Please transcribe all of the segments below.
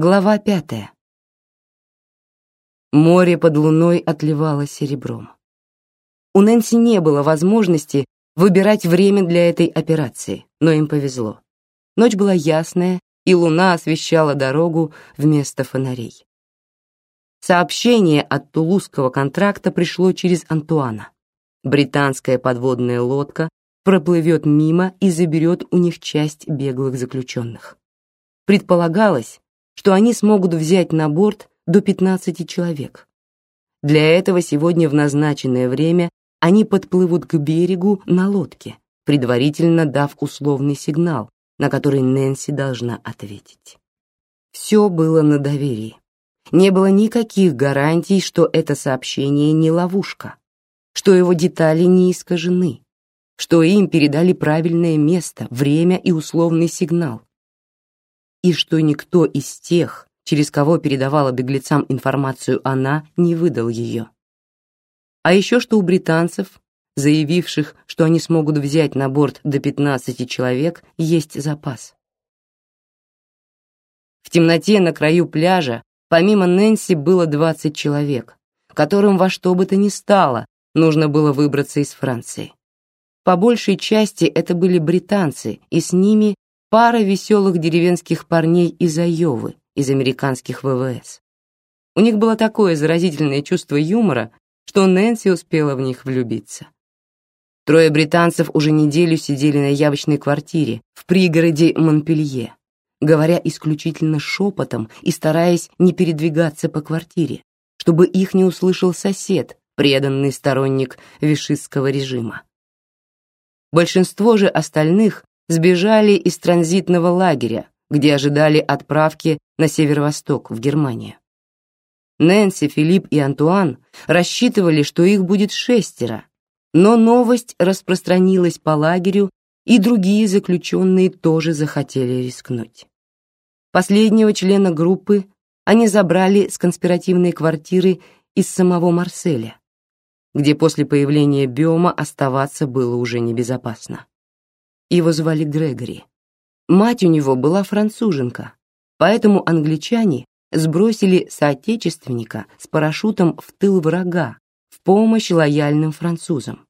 Глава пятая. Море под луной отливало серебром. У Нэнси не было возможности выбирать время для этой операции, но им повезло. Ночь была ясная, и луна освещала дорогу вместо фонарей. Сообщение от тулузского контракта пришло через Антуана. Британская подводная лодка проплывет мимо и заберет у них часть беглых заключенных. Предполагалось, что они смогут взять на борт до 15 человек. Для этого сегодня в назначенное время они подплывут к берегу на лодке, предварительно дав условный сигнал, на который Нэнси должна ответить. Все было на доверии. Не было никаких гарантий, что это сообщение не ловушка, что его детали не искажены, что им передали правильное место, время и условный сигнал, и что никто из тех, через кого передавала беглецам информацию она, не выдал ее. А еще что у британцев, заявивших, что они смогут взять на борт до 15 человек, есть запас. В темноте на краю пляжа помимо Нэнси было 20 человек, которым во что бы то ни стало нужно было выбраться из Франции. По большей части это были британцы, и с ними пара веселых деревенских парней из Айовы, из американских ВВС. У них было такое заразительное чувство юмора, что Нэнси успела в них влюбиться. Трое британцев уже неделю сидели на явочной квартире в пригороде Монпелье, говоря исключительно шепотом и стараясь не передвигаться по квартире, чтобы их не услышал сосед, преданный сторонник вишистского режима. Большинство же остальных сбежали из транзитного лагеря, где ожидали отправки на северо-восток, в Германию. Нэнси, Филипп и Антуан рассчитывали, что их будет шестеро, но новость распространилась по лагерю, и другие заключенные тоже захотели рискнуть. Последнего члена группы они забрали с конспиративной квартиры из самого Марселя, где после появления биома оставаться было уже небезопасно. Его звали Грегори. Мать у него была француженка, поэтому англичане сбросили соотечественника с парашютом в тыл врага в помощь лояльным французам.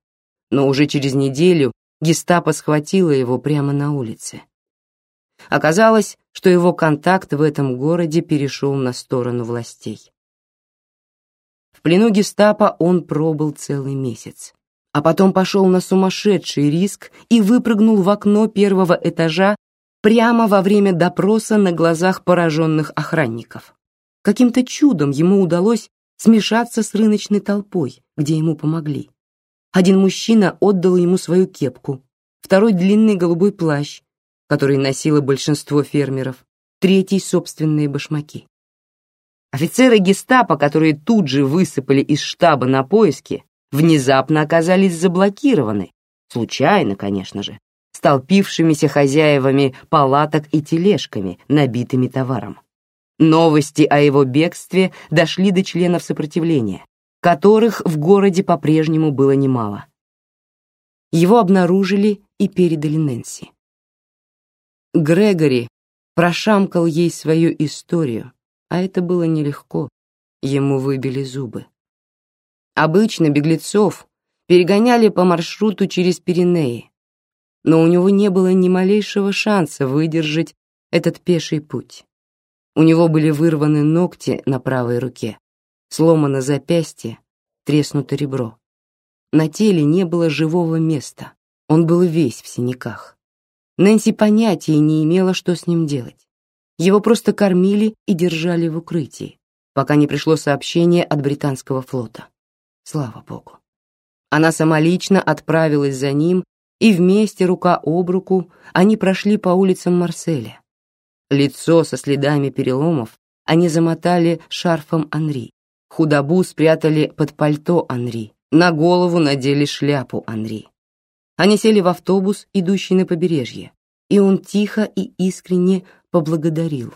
Но уже через неделю гестапо схватило его прямо на улице. Оказалось, что его контакт в этом городе перешел на сторону властей. В плену гестапо он пробыл целый месяц а потом пошел на сумасшедший риск и выпрыгнул в окно первого этажа прямо во время допроса на глазах пораженных охранников. Каким-то чудом ему удалось смешаться с рыночной толпой, где ему помогли. Один мужчина отдал ему свою кепку, второй — длинный голубой плащ, который носило большинство фермеров, третий — собственные башмаки. Офицеры гестапо, которые тут же высыпали из штаба на поиски, внезапно оказались заблокированы, случайно, конечно же, столпившимися хозяевами палаток и тележками, набитыми товаром. Новости о его бегстве дошли до членов сопротивления, которых в городе по-прежнему было немало. Его обнаружили и передали Нэнси. Грегори прошамкал ей свою историю, а это было нелегко. Ему выбили зубы. Обычно беглецов перегоняли по маршруту через Пиренеи, но у него не было ни малейшего шанса выдержать этот пеший путь. У него были вырваны ногти на правой руке, сломано запястье, треснуто ребро. На теле не было живого места, он был весь в синяках. Нэнси понятия не имела, что с ним делать. Его просто кормили и держали в укрытии, пока не пришло сообщение от британского флота. Слава богу. Она сама лично отправилась за ним, и вместе, рука об руку, они прошли по улицам Марселя. Лицо со следами переломов они замотали шарфом Анри. Худобу спрятали под пальто Анри. На голову надели шляпу Анри. Они сели в автобус, идущий на побережье, и он тихо и искренне поблагодарил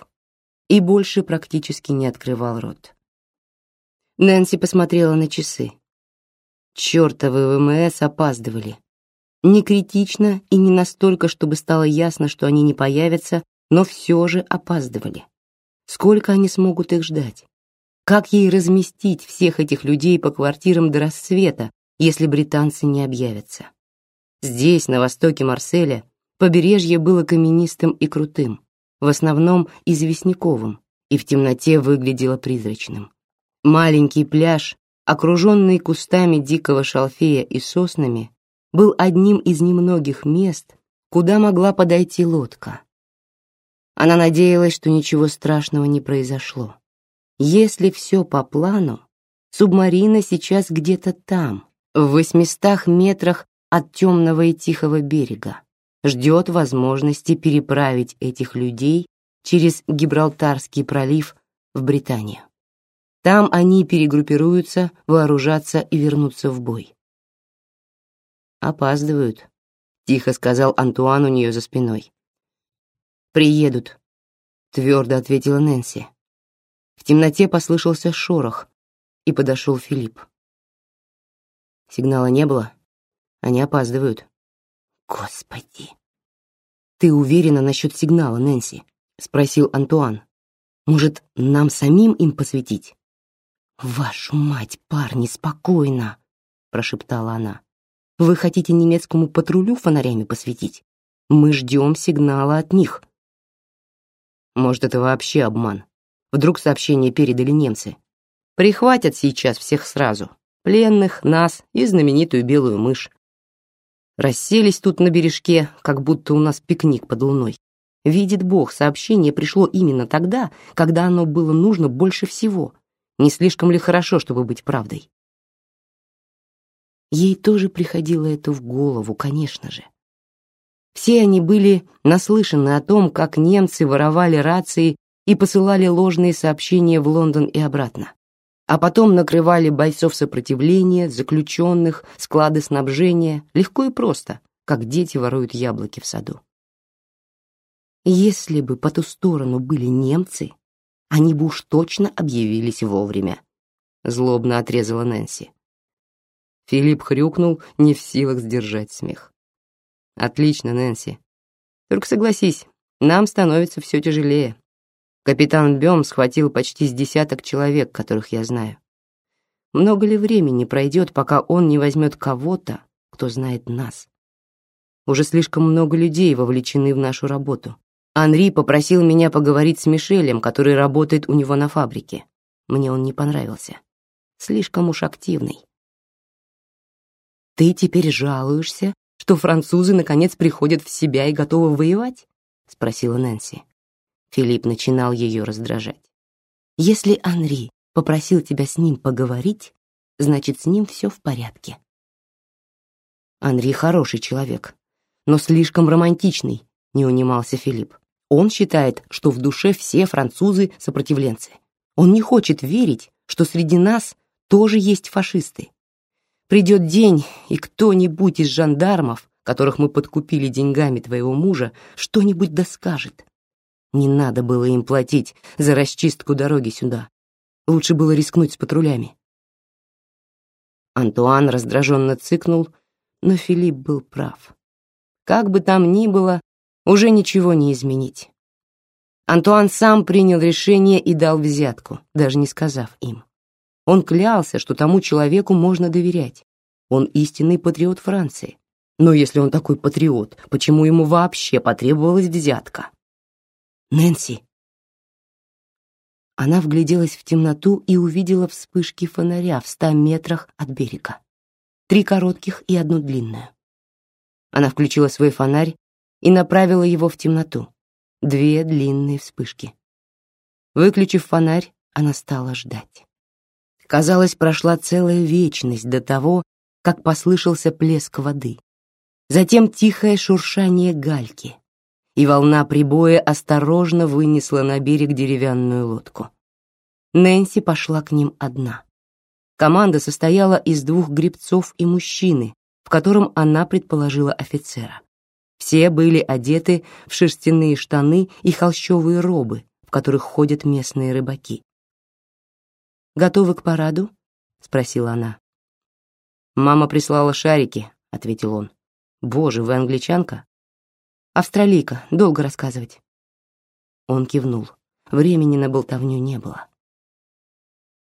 и больше практически не открывал рот. Нэнси посмотрела на часы. Чёртовы ВМС опаздывали. Не критично и не настолько, чтобы стало ясно, что они не появятся, но все же опаздывали. Сколько они смогут их ждать? Как ей разместить всех этих людей по квартирам до рассвета, если британцы не объявятся? Здесь, на востоке Марселя, побережье было каменистым и крутым, в основном известняковым, и в темноте выглядело призрачным. Маленький пляж, окруженный кустами дикого шалфея и соснами, был одним из немногих мест, куда могла подойти лодка. Она надеялась, что ничего страшного не произошло. Если все по плану, субмарина сейчас где-то там, в восьмистах метрах от темного и тихого берега, ждет возможности переправить этих людей через Гибралтарский пролив в Британию. Там они перегруппируются, вооружатся и вернутся в бой. «Опаздывают», — тихо сказал Антуан у нее за спиной. «Приедут», — твердо ответила Нэнси. В темноте послышался шорох, и подошел Филипп. Сигнала не было. Они опаздывают. Господи. Ты уверена насчет сигнала, Нэнси? спросил Антуан. Может, нам самим им посветить? Вашу мать, парни, спокойно, прошептала она. Вы хотите немецкому патрулю фонарями посветить? Мы ждем сигнала от них. Может, это вообще обман? Вдруг сообщение передали немцы. Прихватят сейчас всех сразу. Пленных, нас и знаменитую белую мышь. Расселись тут на бережке, как будто у нас пикник под луной. Видит Бог, сообщение пришло именно тогда, когда оно было нужно больше всего. Не слишком ли хорошо, чтобы быть правдой? Ей тоже приходило это в голову, конечно же. Все они были наслышаны о том, как немцы воровали рации и посылали ложные сообщения в Лондон и обратно. А потом накрывали бойцов сопротивления, заключенных, склады снабжения, легко и просто, как дети воруют яблоки в саду. Если бы по ту сторону были немцы, они бы уж точно объявились вовремя. Злобно отрезала Нэнси. Филипп хрюкнул, не в силах сдержать смех. Отлично, Нэнси. Только согласись, нам становится все тяжелее. Капитан Бем схватил почти с десяток человек, которых я знаю. Много ли времени пройдет, пока он не возьмет кого-то, кто знает нас? Уже слишком много людей вовлечены в нашу работу. Анри попросил меня поговорить с Мишелем, который работает у него на фабрике. Мне он не понравился. Слишком уж активный. Ты теперь жалуешься, что французы наконец приходят в себя и готовы воевать? спросила Нэнси. Филипп начинал ее раздражать. Если Анри попросил тебя с ним поговорить, значит, с ним все в порядке. Анри хороший человек, но слишком романтичный, не унимался Филипп. Он считает, что в душе все французы сопротивленцы. Он не хочет верить, что среди нас тоже есть фашисты. Придет день, и кто-нибудь из жандармов, которых мы подкупили деньгами твоего мужа, что-нибудь доскажет. Не надо было им платить за расчистку дороги сюда. Лучше было рискнуть с патрулями. Антуан раздраженно цыкнул, но Филипп был прав. Как бы там ни было, уже ничего не изменить. Антуан сам принял решение и дал взятку, даже не сказав им. Он клялся, что тому человеку можно доверять. Он истинный патриот Франции. Но если он такой патриот, почему ему вообще потребовалась взятка? Нэнси!» Она вгляделась в темноту и увидела вспышки фонаря в ста метрах от берега. Три коротких и одну длинную. Она включила свой фонарь и направила его в темноту. Две длинные вспышки. Выключив фонарь, она стала ждать. Казалось, прошла целая вечность до того, как послышался плеск воды. Затем тихое шуршание гальки, и волна прибоя осторожно вынесла на берег деревянную лодку. Нэнси пошла к ним одна. Команда состояла из двух гребцов и мужчины, в котором она предположила офицера. Все были одеты в шерстяные штаны и холщовые робы, в которых ходят местные рыбаки. «Готовы к параду?» — спросила она. «Мама прислала шарики», — ответил он. «Боже, вы англичанка?» Австралийка, долго рассказывать. Он кивнул. времени на болтовню не было.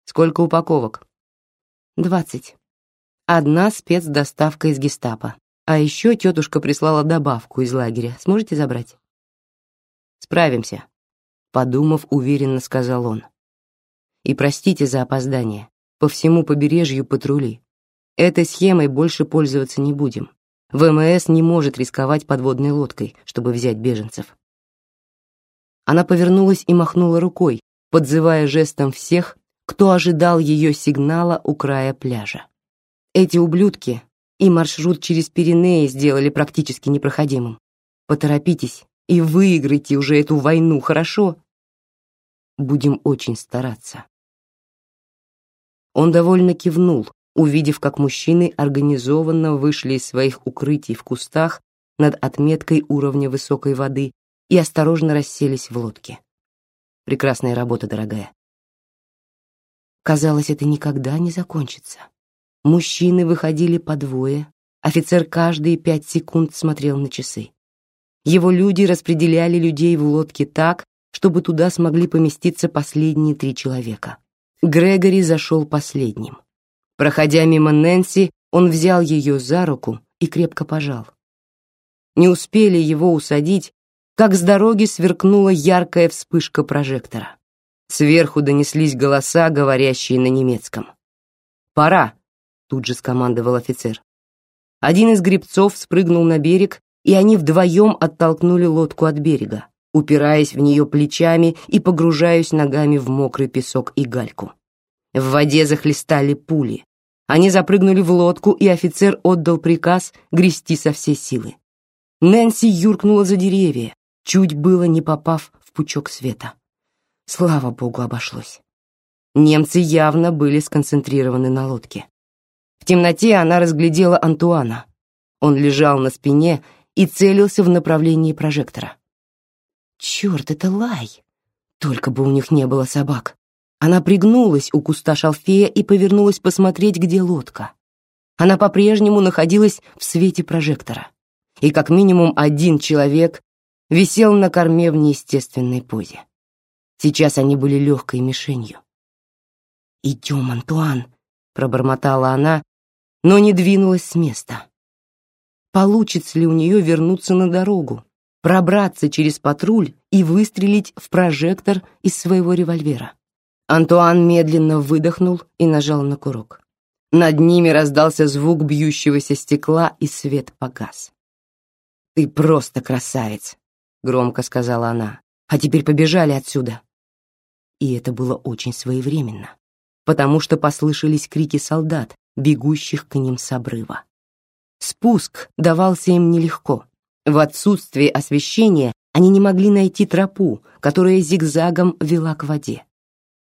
Сколько упаковок? Двадцать. Одна спецдоставка из Гестапо. А еще тетушка прислала добавку из лагеря. Сможете забрать? Справимся, подумав, уверенно сказал он. И простите за опоздание. По всему побережью патрули. Этой схемой больше пользоваться не будем. ВМС не может рисковать подводной лодкой, чтобы взять беженцев. Она повернулась и махнула рукой, подзывая жестом всех, кто ожидал ее сигнала у края пляжа. Эти ублюдки и маршрут через Пиренеи сделали практически непроходимым. Поторопитесь и выиграйте уже эту войну, хорошо? Будем очень стараться. Он довольно кивнул, увидев, как мужчины организованно вышли из своих укрытий в кустах над отметкой уровня высокой воды и осторожно расселись в лодке. Прекрасная работа, дорогая. Казалось, это никогда не закончится. Мужчины выходили по двое, офицер каждые пять секунд смотрел на часы. Его люди распределяли людей в лодке так, чтобы туда смогли поместиться последние три человека. Грегори зашел последним. Проходя мимо Нэнси, он взял ее за руку и крепко пожал. Не успели его усадить, как с дороги сверкнула яркая вспышка прожектора. Сверху донеслись голоса, говорящие на немецком. «Пора!» — тут же скомандовал офицер. Один из гребцов спрыгнул на берег, и они вдвоем оттолкнули лодку от берега, упираясь в нее плечами и погружаясь ногами в мокрый песок и гальку. В воде захлестали пули. Они запрыгнули в лодку, и офицер отдал приказ грести со всей силы. Нэнси юркнула за деревья, чуть было не попав в пучок света. Слава богу, обошлось. Немцы явно были сконцентрированы на лодке. В темноте она разглядела Антуана. Он лежал на спине и целился в направлении прожектора. Черт, это лай! Только бы у них не было собак. Она пригнулась у куста шалфея и повернулась посмотреть, где лодка. Она по-прежнему находилась в свете прожектора, и как минимум один человек висел на корме в неестественной позе. Сейчас они были легкой мишенью. «Идем, Антуан», — пробормотала она, но не двинулась с места. Получится ли у нее вернуться на дорогу, пробраться через патруль и выстрелить в прожектор из своего револьвера? Антуан медленно выдохнул и нажал на курок. Над ними раздался звук бьющегося стекла, и свет погас. «Ты просто красавец», — громко сказала она. «А теперь побежали отсюда». И это было очень своевременно, потому что послышались крики солдат, бегущих к ним с обрыва. Спуск давался им нелегко. В отсутствие освещения они не могли найти тропу, которая зигзагом вела к воде.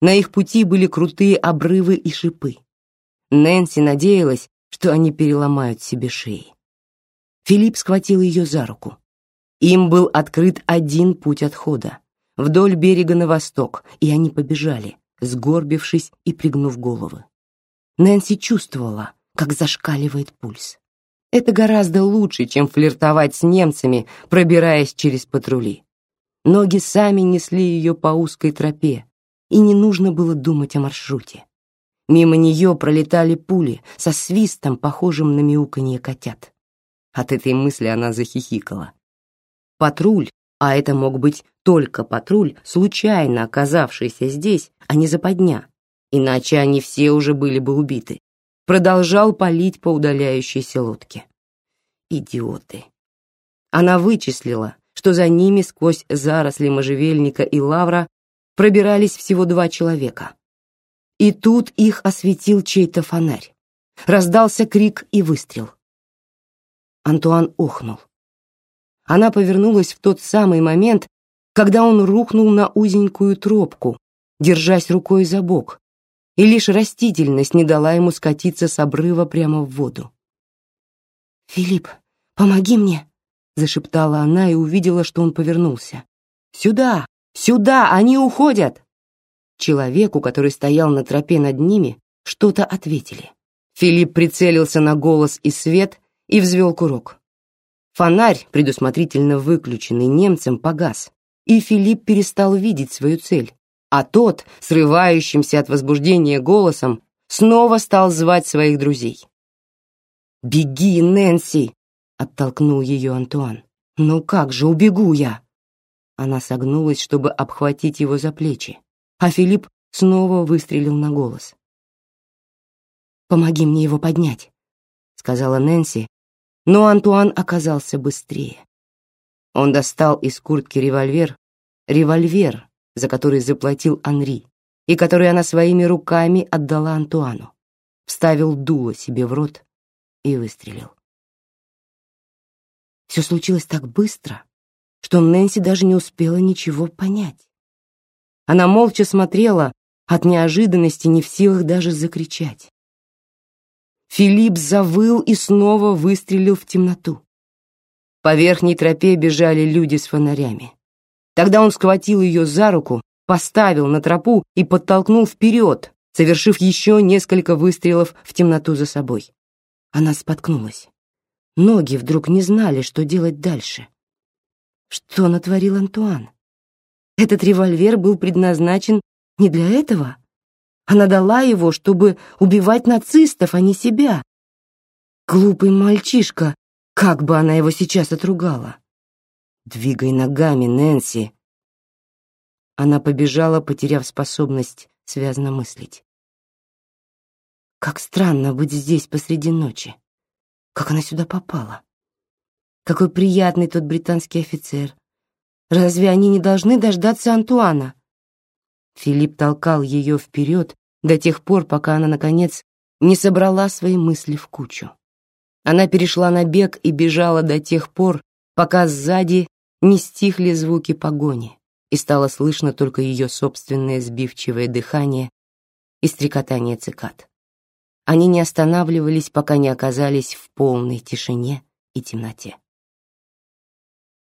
На их пути были крутые обрывы и шипы. Нэнси надеялась, что они переломают себе шеи. Филипп схватил ее за руку. Им был открыт один путь отхода — вдоль берега на восток, и они побежали, сгорбившись и пригнув головы. Нэнси чувствовала, как зашкаливает пульс. Это гораздо лучше, чем флиртовать с немцами, пробираясь через патрули. Ноги сами несли ее по узкой тропе, и не нужно было думать о маршруте. Мимо нее пролетали пули со свистом, похожим на мяуканье котят. От этой мысли она захихикала. Патруль, а это мог быть только патруль, случайно оказавшийся здесь, а не западня, иначе они все уже были бы убиты, продолжал палить по удаляющейся лодке. Идиоты. Она вычислила, что за ними сквозь заросли можжевельника и лавра пробирались всего два человека. И тут их осветил чей-то фонарь. Раздался крик и выстрел. Антуан охнул. Она повернулась в тот самый момент, когда он рухнул на узенькую тропку, держась рукой за бок, и лишь растительность не дала ему скатиться с обрыва прямо в воду. «Филипп, помоги мне!» — зашептала она и увидела, что он повернулся. «Сюда! Сюда! Они уходят!» Человеку, который стоял на тропе над ними, что-то ответили. Филипп прицелился на голос и свет и взвел курок. Фонарь, предусмотрительно выключенный немцем, погас, и Филипп перестал видеть свою цель, а тот, срывающимся от возбуждения голосом, снова стал звать своих друзей. «Беги, Нэнси!» — оттолкнул ее Антуан. «Ну как же, убегу я!» Она согнулась, чтобы обхватить его за плечи, а Филипп снова выстрелил на голос. «Помоги мне его поднять», — сказала Нэнси, но Антуан оказался быстрее. Он достал из куртки револьвер, револьвер, за который заплатил Анри, и который она своими руками отдала Антуану, вставил дуло себе в рот и выстрелил. Все случилось так быстро, что Нэнси даже не успела ничего понять. Она молча смотрела, от неожиданности не в силах даже закричать. Филипп завыл и снова выстрелил в темноту. По верхней тропе бежали люди с фонарями. Тогда он схватил ее за руку, поставил на тропу и подтолкнул вперед, совершив еще несколько выстрелов в темноту за собой. Она споткнулась. Ноги вдруг не знали, что делать дальше. Что натворил Антуан? Этот револьвер был предназначен не для этого. Она дала его, чтобы убивать нацистов, а не себя. Глупый мальчишка, как бы она его сейчас отругала. «Двигай ногами, Нэнси!» Она побежала, потеряв способность связно мыслить. Как странно быть здесь посреди ночи. Как она сюда попала? Какой приятный тот британский офицер. Разве они не должны дождаться Антуана? Филипп толкал ее вперед до тех пор, пока она, наконец, не собрала свои мысли в кучу. Она перешла на бег и бежала до тех пор, пока сзади не стихли звуки погони, и стало слышно только ее собственное сбивчивое дыхание и стрекотание цикад. Они не останавливались, пока не оказались в полной тишине и темноте.